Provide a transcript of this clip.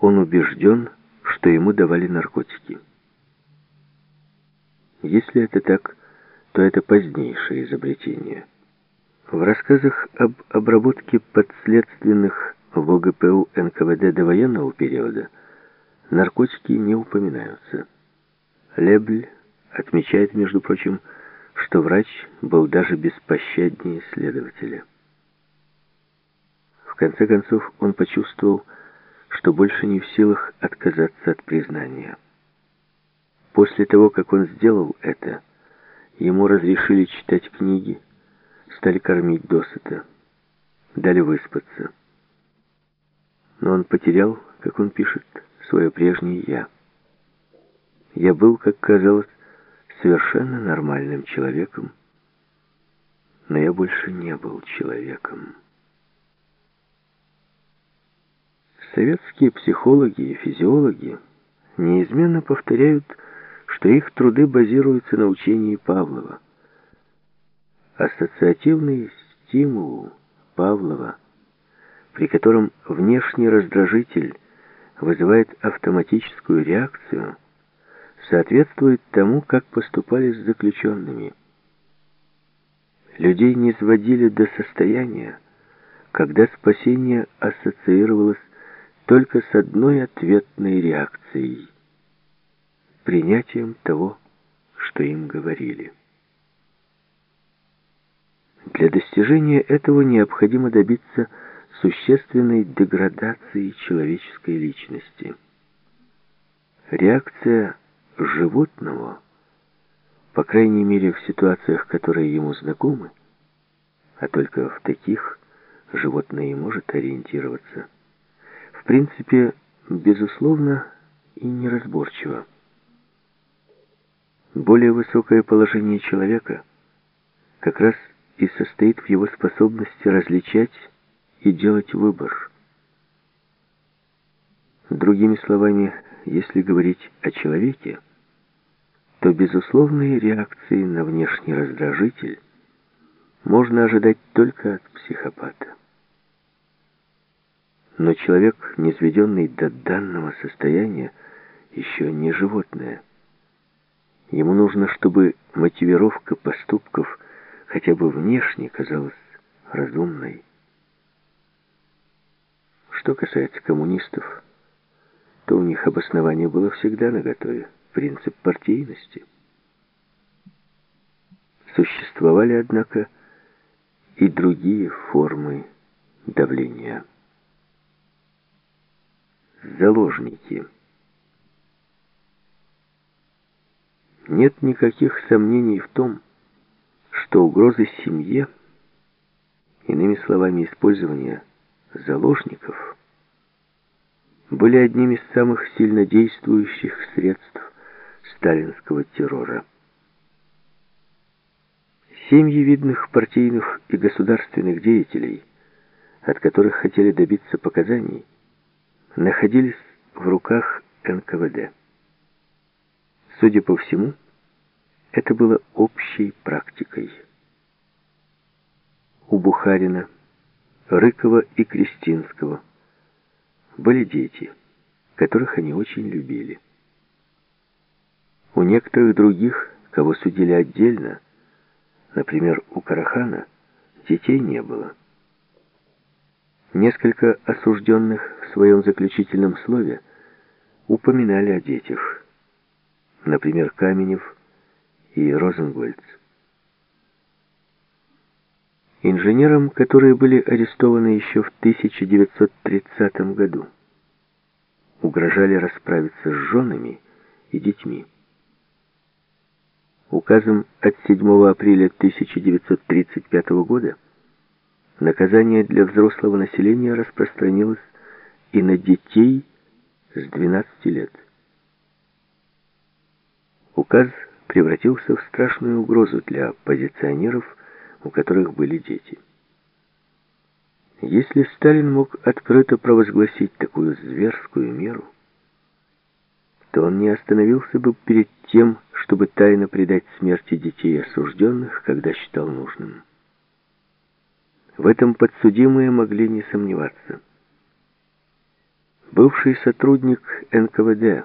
он убежден, что ему давали наркотики. Если это так, то это позднейшее изобретение. В рассказах об обработке подследственных в ОГПУ НКВД до военного периода наркотики не упоминаются. Лебль отмечает, между прочим, что врач был даже беспощаднее следователя. В конце концов он почувствовал, что больше не в силах отказаться от признания. После того, как он сделал это, ему разрешили читать книги, стали кормить досыта, дали выспаться. Но он потерял, как он пишет, свое прежнее «я». Я был, как казалось, совершенно нормальным человеком, но я больше не был человеком. Советские психологи и физиологи неизменно повторяют, что их труды базируются на учении Павлова. Ассоциативный стимул Павлова, при котором внешний раздражитель вызывает автоматическую реакцию, соответствует тому, как поступали с заключенными. Людей не сводили до состояния, когда спасение ассоциировалось только с одной ответной реакцией — принятием того, что им говорили. Для достижения этого необходимо добиться существенной деградации человеческой личности. Реакция животного, по крайней мере в ситуациях, которые ему знакомы, а только в таких животное и может ориентироваться, принципе, безусловно и неразборчиво. Более высокое положение человека как раз и состоит в его способности различать и делать выбор. Другими словами, если говорить о человеке, то безусловные реакции на внешний раздражитель можно ожидать только от психопата. Но человек, низведенный до данного состояния, еще не животное. Ему нужно, чтобы мотивировка поступков хотя бы внешне казалась разумной. Что касается коммунистов, то у них обоснование было всегда наготове. Принцип партийности. Существовали, однако, и другие формы давления. Заложники. Нет никаких сомнений в том, что угрозы семье, иными словами, использование заложников, были одними из самых сильно действующих средств сталинского террора. Семьи видных партийных и государственных деятелей, от которых хотели добиться показаний, находились в руках НКВД. Судя по всему, это было общей практикой. У Бухарина, Рыкова и Кристинского были дети, которых они очень любили. У некоторых других, кого судили отдельно, например, у Карахана, детей не было. Несколько осужденных своем заключительном слове упоминали о детях. Например, Каменев и Розенгольц. Инженерам, которые были арестованы еще в 1930 году, угрожали расправиться с женами и детьми. Указом от 7 апреля 1935 года наказание для взрослого населения распространилось и на детей с 12 лет. Указ превратился в страшную угрозу для оппозиционеров, у которых были дети. Если Сталин мог открыто провозгласить такую зверскую меру, то он не остановился бы перед тем, чтобы тайно предать смерти детей осужденных, когда считал нужным. В этом подсудимые могли не сомневаться. Бывший сотрудник НКВД